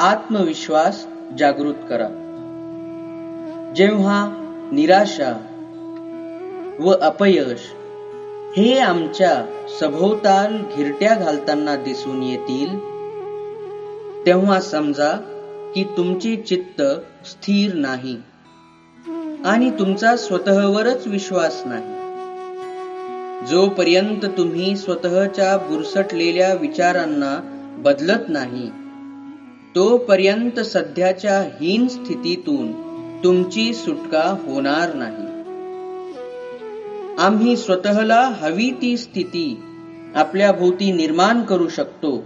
आत्मविश्वास जागृत करा. जेव्हा निराशा व अपयश हे आमच्या सभोवताल घिरट्या घालताना दिसून येतील तेव्हा समजा की तुमचे चित्त स्थिर नाही आणि तुमचा स्वतःवरच विश्वास नाही. जोपर्यंत तुम्ही स्वतःच्या बुरसटलेल्या विचारांना बदलत नाही तोपर्यंत सध्याच्या हीन स्थितीतून तुमची सुटका होणार नाही. आम्ही स्वतःला हवी ती स्थिती आपल्या भोवती निर्माण करू शकतो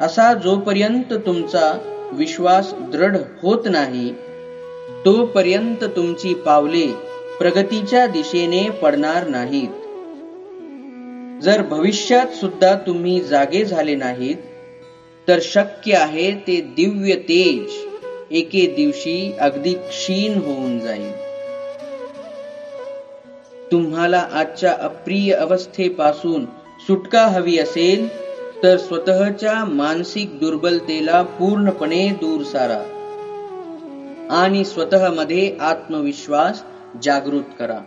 असा जोपर्यंत तुमचा विश्वास दृढ होत नाही तोपर्यंत तुमची पावले प्रगतीच्या दिशेने पडणार नाहीत. जर भविष्यात सुद्धा तुम्ही जागे झाले नाहीत तर शक्य आहे ते दिव्य तेज. एके दिवशी अगदी क्षीण होऊन जाईल. तुम्हाला आजच्या अप्रिय अवस्थेपासून सुटका हवी असेल तर स्वतःच्या मानसिक दुर्बलतेला पूर्णपणे दूर सारा. आणि स्वतःमध्ये आत्मविश्वास जागृत करा.